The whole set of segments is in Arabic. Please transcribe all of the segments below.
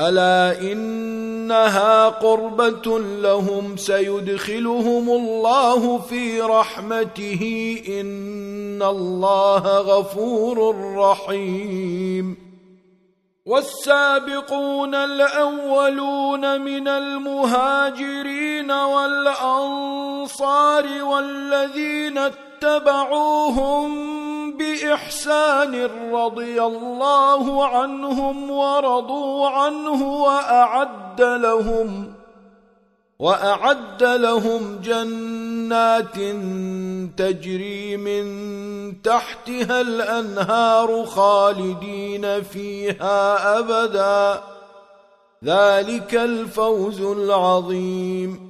الا انها قربة لهم سيدخلهم الله في رحمته ان الله غفور رحيم والسابقون الاولون من المهاجرين والانصار والذين اتبعوهم بإحسان رضي الله عنهم ورضوا عنه وأعد لهم وأعد لهم جنات تجري من تحتها الأنهار خالدين فيها أبدا ذلك الفوز العظيم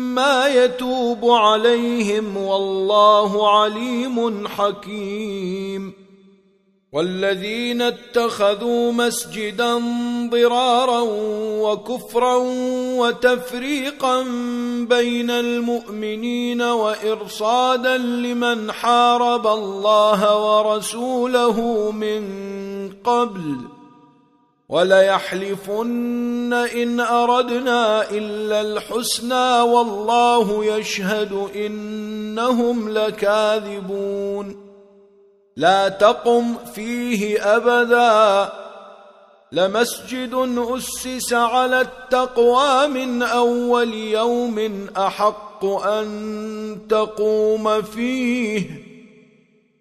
ما يتوب عليهم والله عليم حكيم والذين اتخذوا مسجدا ضرارا وكفرا وتفريقا بين المؤمنين وإرصادا لمن حارب الله ورسوله من قبل وَلَيَحْلِفُنَّ إِنْ أَرَدْنَا إِلَّا الْحُسْنَى وَاللَّهُ يَشْهَدُ إِنَّهُمْ لَكَاذِبُونَ. لا تقم فيه أبدا. لمسجد أسس على التقوى من أول يوم أحق أن تقوم فيه.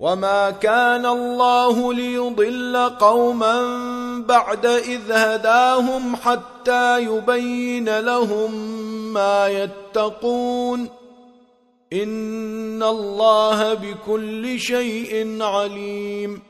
وما كان الله ليضل قوما بعد إذ هداهم حتى يبين لهم ما يتقون إن الله بكل شيء عليم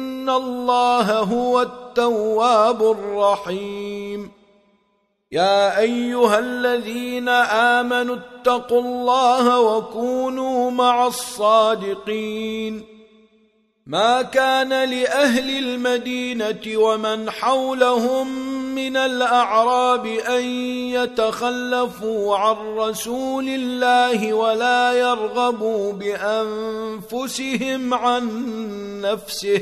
ان الله هو التواب الرحيم يا ايها الذين امنوا اتقوا الله وكونوا مع الصادقين ما كان لاهل المدينة ومن حولهم من الأعراب أن يتخلفوا عن رسول الله ولا يرغبوا بأنفسهم عن نفسه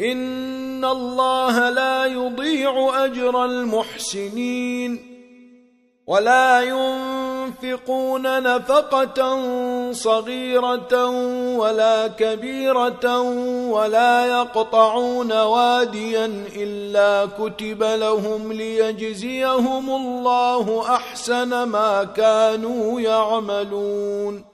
ان الله لا يضيع اجر المحسنين ولا ينفقون نفقة صغيرة ولا كبيرة ولا يقطعون واديا إلا كتب لهم ليجزيهم الله أحسن ما كانوا يعملون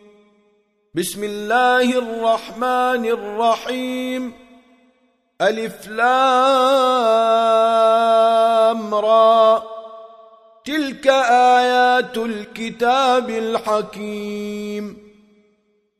بسم الله الرحمن الرحيم ألف لام را تلك آيات الكتاب الحكيم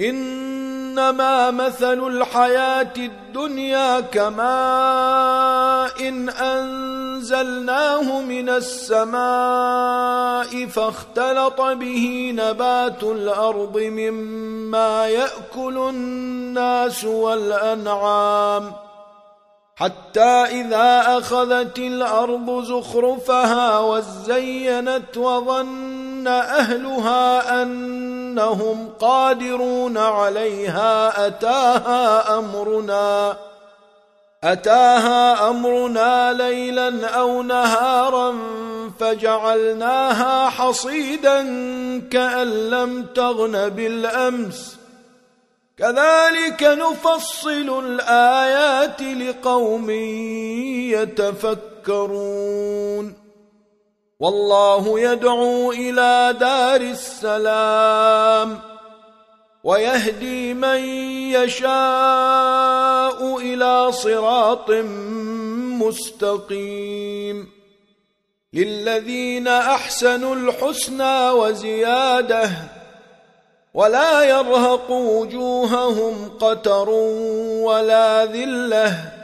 إنما مثل الحياة الدنيا كماء إن أنزلناه من السماء فاختلط به نبات الأرض مما يأكل الناس والأنعام حتى إذا أخذت الأرض زخرفها وزينت وظن أهلها أن أنهم قادرون عليها أتاها أمرنا أتاها أمرنا ليلا أو نهارا فجعلناها حصيدا كأن لم تغن بالأمس. كذلك نفصل الآيات لقوم يتفكرون. والله يدعو إلى دار السلام ويهدي من يشاء إلى صراط مستقيم للذين أحسنوا الحسنى وزيادة ولا يرهق وجوههم قتر ولا ذلة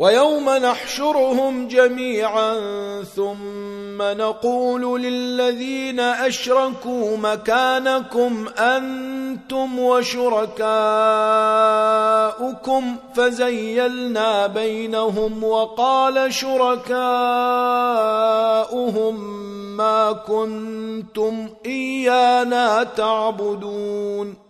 ويوم نحشرهم جميعا ثم نقول للذين أشركوا مكانكم أنتم وشركاؤكم فزيلنا بينهم وقال شركاؤهم ما كنتم إيانا تعبدون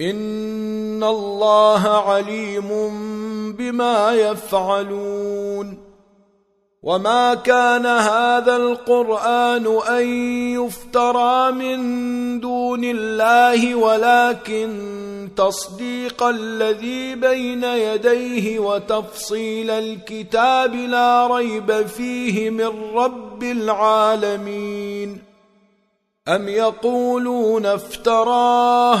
ان الله عليم بما يفعلون وما كان هذا القرآن أن يفترى من دون الله ولكن تصديق الذي بين يديه وتفصيل الكتاب لا ريب فيه من رب العالمين أم يقولون افتراه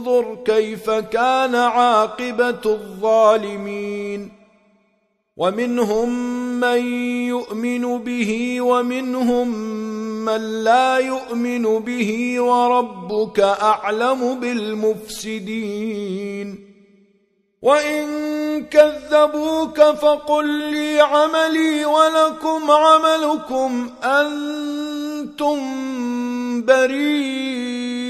انظر كيف كان عاقبة الظالمين. ومنهم من يؤمن به ومنهم من لا يؤمن به وربك أعلم بالمفسدين. وإن كذبوك فقل لي عملي ولكم عملكم أنتم بَرِيئُونَ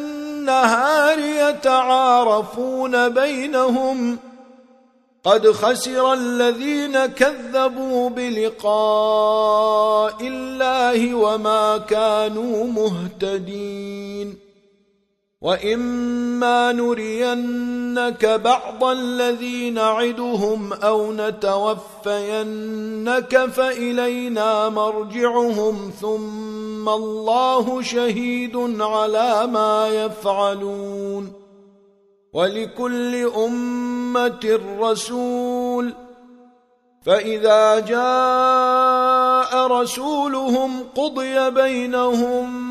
النهار يتعارفون بينهم قد خسر الذين كذبوا بلقاء الله وما كانوا مهتدين وَإِمَّا نُرِيَنَّكَ بَعْضَ الَّذِينَ نَعِدُهُمْ أَوْ نَتَوَفَّيَنَّكَ فَإِلَيْنَا مَرْجِعُهُمْ ثُمَّ اللَّهُ شَهِيدٌ عَلَى مَا يَفْعَلُونَ وَلِكُلِّ أُمَّةٍ رَسُولٌ فَإِذَا جَاءَ رَسُولُهُمْ قُضِيَ بَيْنَهُمْ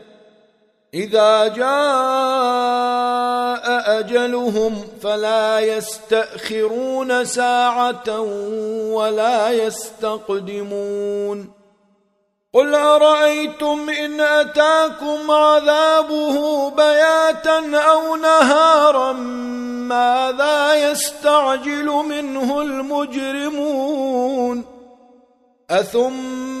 إذا جاء أجلهم فلا يستأخرون ساعة ولا يستقدمون قل أرأيتم إن أتاكم عذابه بياتا أو نهارا ماذا يستعجل منه المجرمون أثم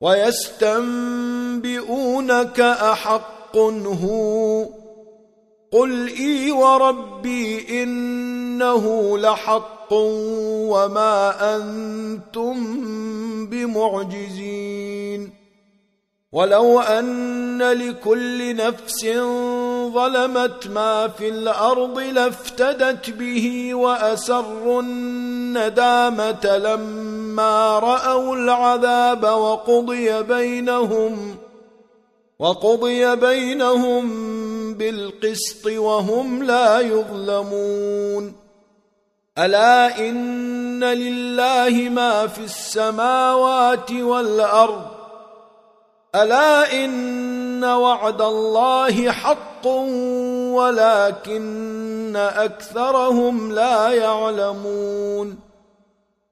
ويستنبئونك أحق هو قل إي وربي إنه لحق وما أنتم بمعجزين ولو أن لكل نفس ظلمت ما في الأرض لافتدت به وأسر الندامة لما مَا رأوا العذاب وقضي بينهم وقضي بينهم بالقسط وهم لا يظلمون ألا إن لله ما في السماوات والأرض ألا إن وعد الله حق ولكن أكثرهم لا يعلمون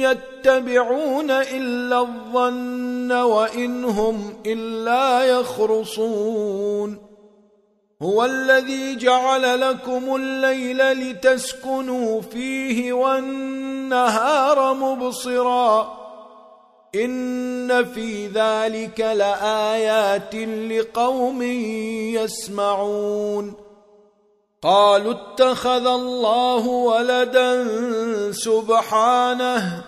يتبعون إلا الظن وإنهم إلا يخرصون. هو الذي جعل لكم الليل لتسكنوا فيه والنهار مبصرا. إن في ذلك لآيات لقوم يسمعون. قالوا اتخذ الله ولدا سبحانه.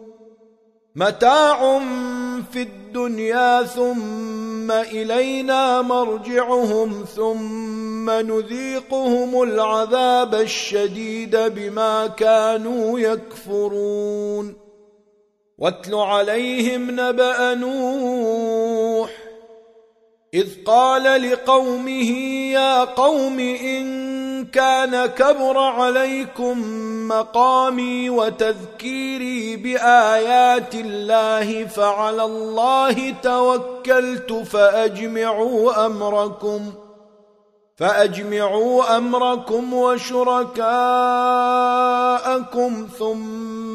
متاع في الدنيا ثم إلينا مرجعهم ثم نذيقهم العذاب الشديد بما كانوا يكفرون. واتل عليهم نبأ نوح إذ قال لقومه يا قوم إن كان كبر عليكم مقامي وتذكيري بآيات الله فعلى الله توكلت فأجمعوا أمركم فأجمعوا أمركم وشركاءكم ثم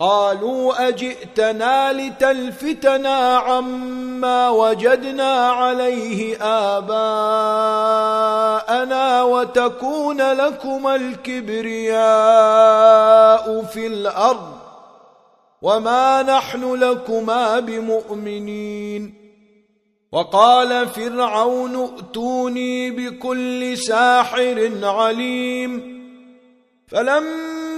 قالوا أجئتنا لتلفتنا عما وجدنا عليه آباءنا وتكون لكم الكبرياء في الأرض وما نحن لكما بمؤمنين وقال فرعون ائتوني بكل ساحر عليم فلما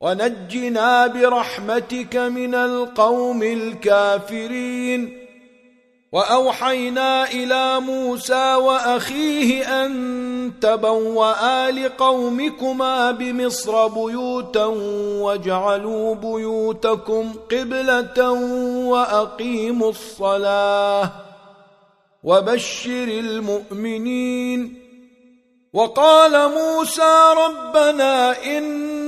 ونجنا برحمتك من القوم الكافرين. وأوحينا إلى موسى وأخيه أن تبوأ لقومكما بمصر بيوتا واجعلوا بيوتكم قبلة وأقيموا الصلاة وبشر المؤمنين. وقال موسى ربنا إن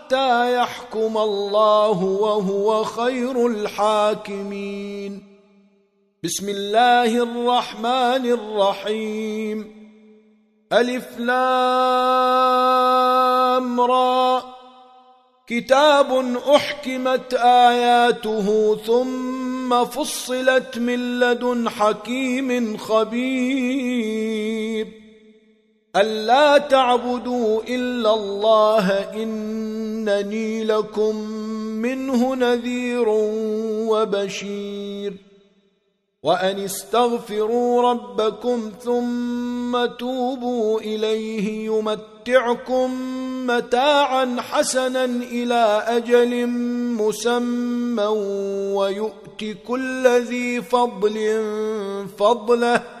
حتى يحكم الله وهو خير الحاكمين. بسم الله الرحمن الرحيم. ألف لام را. كتاب أحكمت آياته ثم فصلت من لدن حكيم خبير. اللہ تعبدوا الا اللہ إنني لکم منہ نذیر وبشير. وان استغفروا رَبَّكُمْ ثم توبوا إِلَيْهِ يُمَتِّعْكُمْ متاعا حسنا إلى أجل مسمى وَيُؤْتِ كُلَّ ذِي فضل فَضْلَهِ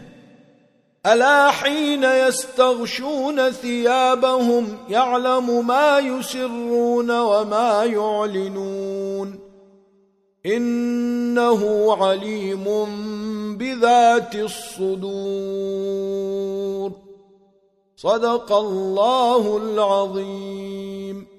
ألا حين يستغشون ثيابهم يعلم ما يسرون وما يعلنون إنه عليم بذات الصدور صدق الله العظيم